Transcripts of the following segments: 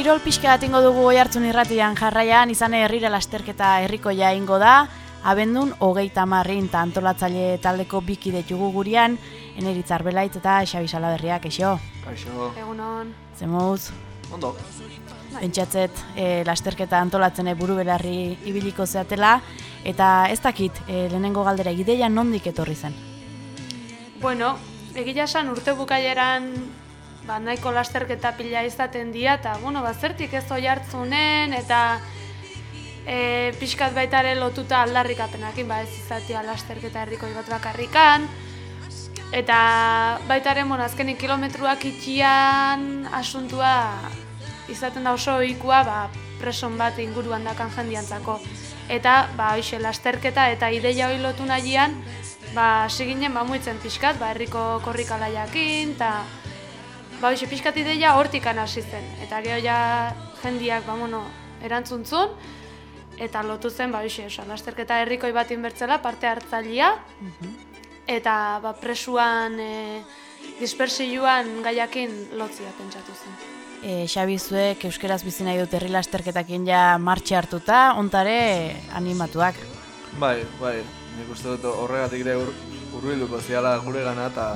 Kirol pixka bat ingo dugu oihartzun irratian jarraian, izan herrira lasterketa herrikoia ingo da, abendun hogeita marrin eta antolatzaile taldeko bikide jugu gurian, eneritz arbelaitz eta Xabi Salaberriak, eixo, Kaixo, Egunon. zemuz, ondo. pentsatzet e, lasterketa antolatzen e, buru belarri ibiliko zeatela, eta ez dakit, e, lehenengo galdera, ideia nondik etorri zen? Bueno, egia esan urte bukaieran ba, nahiko lasterketa pila izaten dira, eta bueno, ba, zertik ez oi hartzunen, eta e, pixkat baita ere lotuta aldarrikapenakin, ba, ez izatea lasterketa herrikoi bat bakarrikan, eta baita ere, bueno, azkenik kilometruak itxian asuntua izaten da oso ohikoa ba, preson bat inguruan dakan jendiantzako. Eta, ba, hoxe, lasterketa eta ideia hori lotu nahian, ba, siginen ba, muitzen pixkat, ba, herriko korrikalaiakin, eta ba, hoxe, pixkat ideia hortikan hasi zen. Eta gero ja jendiak, ba, bueno, erantzuntzun, eta lotu zen, ba, hoxe, osa, lasterketa herrikoi bat inbertzela, parte hartzailea, eta ba, presuan, e, dispersioan gaiakin lotzia pentsatu zen. E, Xabi zuek euskeraz bizi nahi dut herri lasterketakin ja martxe hartuta, ontare animatuak. Bai, bai, nik uste dut horregatik ere ur, urbilduko ziala gure gana, eta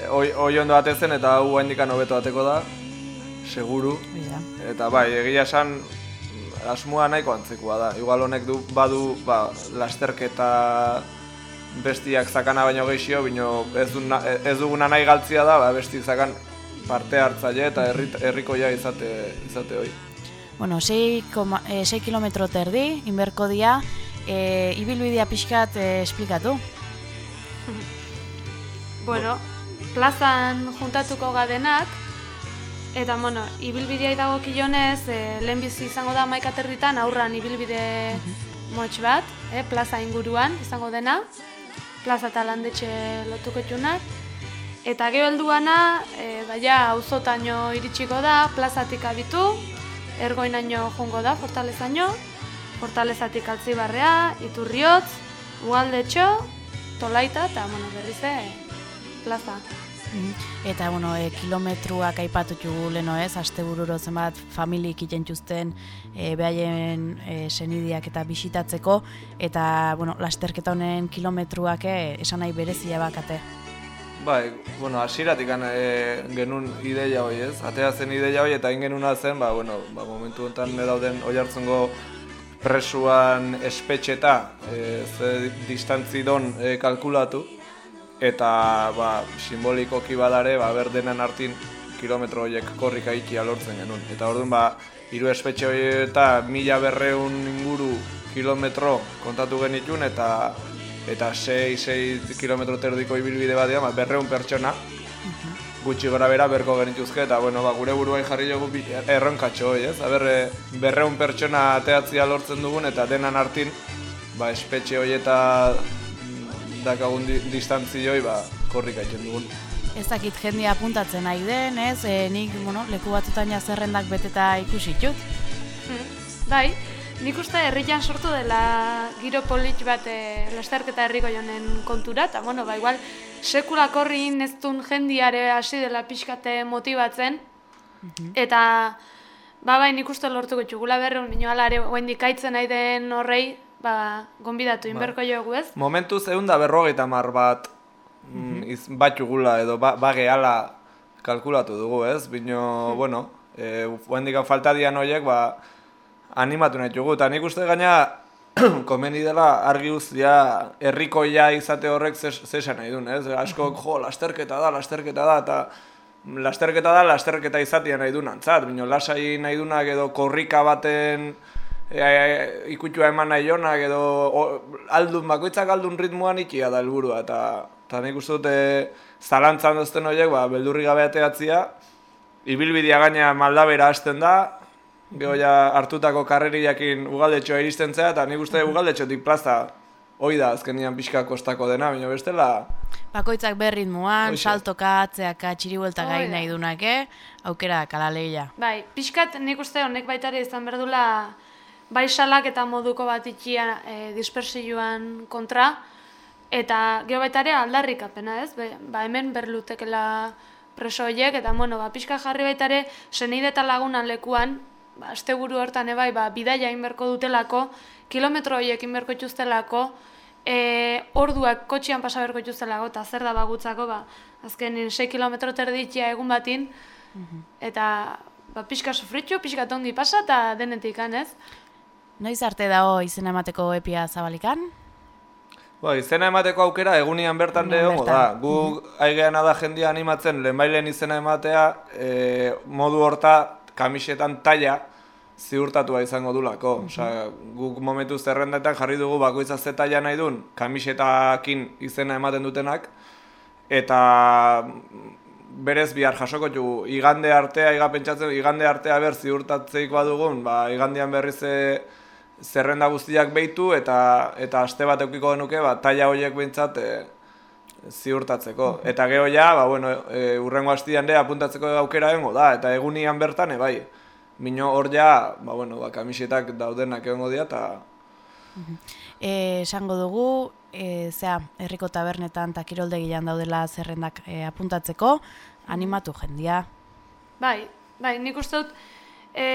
e, oi, oi ondo bate zen, eta hau handikan hobeto bateko da, seguru. Bisa. Eta bai, egia esan, asmoa nahiko antzekoa da. Igual honek du, badu, ba, lasterketa bestiak zakana baino gehiago, bino ez, du, na- ez duguna nahi galtzia da, ba, besti zakan parte hartzaile eta herri, herrikoia izate, izate hoi. Bueno, 6, e, 6 kilometro terdi, inberko dia, e, ibilbidea pixkat e, esplikatu. Bueno, plazan juntatuko gadenak, eta, bueno, ibilbidea dago kilonez, e, lehenbizi izango da maikaterritan aurran ibilbide motx bat, e, plaza inguruan izango dena, plaza eta landetxe lotuko txunak, eta gero helduana, e, baina auzotaino iritsiko da, plazatik abitu, ergoinaino jungo da, fortalezaino, fortalezatik altzibarrea, iturriotz, ualdetxo, tolaita, eta, bueno, berriz ere, plaza. Eta, bueno, e, kilometruak aipatu jugu leno ez, astebururo zenbat familik itentuzten e, behaien e, senidiak eta bisitatzeko, eta, bueno, lasterketa honen kilometruak e, esan nahi berezia bakate. Bai, bueno, hasieratik e, genuen ideia hoi ez, atea zen ideia hoi eta egin genuna zen, ba, bueno, ba, momentu honetan dauden oi hartzungo presuan espetxeta e, ze distantzi don e, kalkulatu eta ba, simbolikoki badare ba, berdenen artin kilometro horiek korrika ikia lortzen genuen. Eta orduan ba, hiru espetxe eta mila berreun inguru kilometro kontatu genitun eta eta 6-6 kilometro terdiko ibilbide bat ba, berreun pertsona gutxi gora bera berko genituzke eta bueno, ba, gure buruai jarri bi- erronkatxo hoi, ez? Aber, e, berreun pertsona ateatzia lortzen dugun eta denan hartin ba, espetxe hoi eta dakagun di, distantzi hoi ba, korrika egiten dugun. Ez dakit jendia apuntatzen nahi den, ez? E, nik, bueno, leku batzutan ja zerrendak beteta ikusi txut. Bai, nik uste herrian sortu dela giro polit bat e, lasterketa herriko jonen kontura, eta bueno, ba, igual, sekula korrin ez duen jendiare hasi dela pixkate motibatzen, eta ba, bai, nik uste lortuko txugula berreun, minio alare, oendik kaitzen nahi den horrei, ba, gonbidatu inberko jogu ez. Momentuz egun da berrogeita mar bat mm, iz, batugula edo ba, bageala kalkulatu dugu, ez? Bino, bueno, e, falta dian horiek, ba, animatu nahi dugu. Eta nik uste gaina, komeni dela argi guztia herrikoia izate horrek zes, zesan nahi duen, ez? Askok, jo, lasterketa da, lasterketa da, eta lasterketa da, lasterketa izatea nahi duen antzat. Bino, lasai nahi duenak edo korrika baten e, ikutua eman nahi jonak edo o, aldun, bakoitzak aldun ritmoan ikia da helburua eta eta nik uste dute zalantzan dozten horiek, ba, beldurri gabe ateatzia, ibilbidea gaina maldabera hasten da, Gero ja hartutako karreriakin ugaldetxoa iristen zea, eta nik uste ugaldetxotik plaza hoi da azkenian pixka kostako dena, baina bestela, Bakoitzak berritmuan, Hoxe. saltoka, atzeaka, txiribuelta gai Hoi da. nahi dunak, eh? Aukera kalaleia. Bai, pixkat nik uste honek baita ere izan berdula bai salak eta moduko bat itxia e, dispersioan kontra, eta geho baita ere aldarrikapena, ez? Be, ba hemen berlutekela preso horiek, eta bueno, ba, pixka jarri baita ere senide eta lagunan lekuan, ba, asteburu hortan ebai, ba, bidaia inberko dutelako, kilometro horiek inberko ituztelako, e, orduak kotxian pasa berko ituztelako, eta zer da bagutzako, ba, azkenin 6 kilometro terditia egun batin, eta ba, pixka sufritxu, pixka ongi pasa, eta denetik ez? Noiz arte dago izena emateko epia zabalikan? Ba, izena emateko aukera bertan Egunean ere egongo da. bertan. Gu aigeana da jendia animatzen lehenbailen izena ematea, e, modu horta kamisetan taila ziurtatua izango dulako. Osea, guk momentu zerrendetan jarri dugu bakoitza ze taila nahi duen kamisetakin izena ematen dutenak eta mm, berez bihar jasoko dugu igande artea, iga pentsatzen, igande artea ber ziurtatzeik badugun, ba, igandean berriz e, zerrenda guztiak behitu eta eta aste bat eukiko genuke ba, taila horiek behintzat e, ziurtatzeko. Eta gero ja, ba, bueno, e, urrengo astian ere apuntatzeko aukera egongo da, eta egunian bertan, e, bai, mino hor ja, ba, bueno, ba, kamisetak daudenak egongo dira, eta E, esango dugu, e, zea, herriko tabernetan eta kiroldegian daudela zerrendak e, apuntatzeko, animatu jendia. Bai, bai, nik uste dut, e,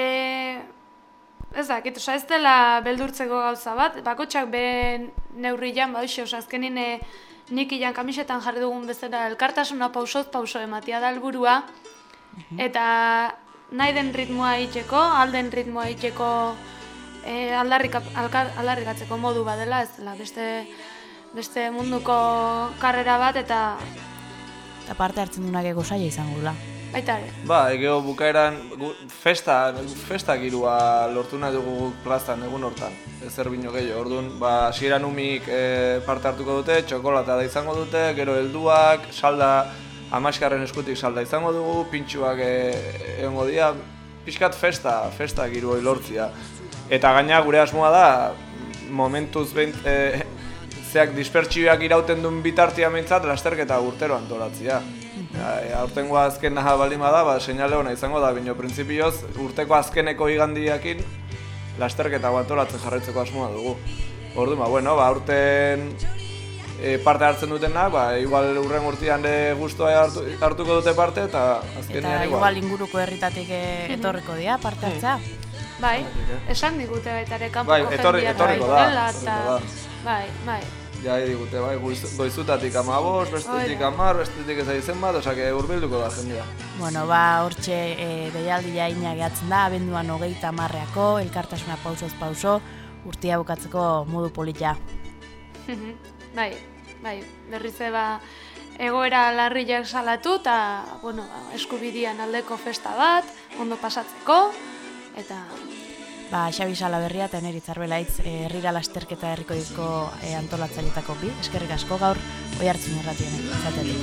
ez dakit, oza, ez dela beldurtzeko gauza bat, bakotxak be neurrian, ba, oza, azkenin e, nik ilan kamisetan jarri dugun bezala elkartasuna pausoz pauso ematia da helburua. Eta nahi den ritmoa itxeko, alden ritmoa itxeko e, alka- aldarrikatzeko modu badela, ez dela, beste, beste munduko karrera bat eta Eta parte hartzen dunak ego saia izango dula. Baita ere. Ba, egeo bukaeran gu- festa, festa girua lortu nahi dugu plazan egun hortan. Ezer bino gehiago, orduan, ba, hasieran umik e, parte hartuko dute, txokolata da izango dute, gero helduak, salda, amaskarren eskutik salda izango dugu, pintxuak e, egongo dira, pixkat festa, festa girua lortzia. Eta gaina gure asmoa da, momentuz behin, e, zeak dispertsioak irauten duen bitartia meintzat, lasterketa urtero antolatzia. Ja, e, aurtengoa azkena baldin bada, ba, seinale ona izango da, bino printzipioz urteko azkeneko igandiakin lasterketa antolatzen jarraitzeko asmoa dugu. Ordu, ba, bueno, ba, aurten e, parte hartzen dutenak, ba, igual urren urtean ere guztua hartu, hartuko dute parte, eta azkenean Eta igual. igual inguruko herritatik e, etorriko dira parte hartzea. Bai, Horregatik, esan digute baita ere kanpoko Bai, etorri- etorriko bai da, eta- Bai, bai. Ja, digute, bai, goiz- goizutatik amabos, bestetik amar, bestetik ez aizen bat, osake urbilduko da jendea. Bueno, ba, hortxe e, deialdi jaina gehatzen da, abenduan hogeita marreako, elkartasuna pausoz pauso, urtia bukatzeko modu polita. bai, bai, berriz eba egoera larriak salatu eta, bueno, ba, eskubidian aldeko festa bat, ondo pasatzeko, eta ba, Xabi Salaberria eta Eneri Zarbelaitz eh, herrira lasterketa herrikoiko e, antolatzaileetako bi. Eskerrik asko gaur oi hartzen erratien. Zatetik.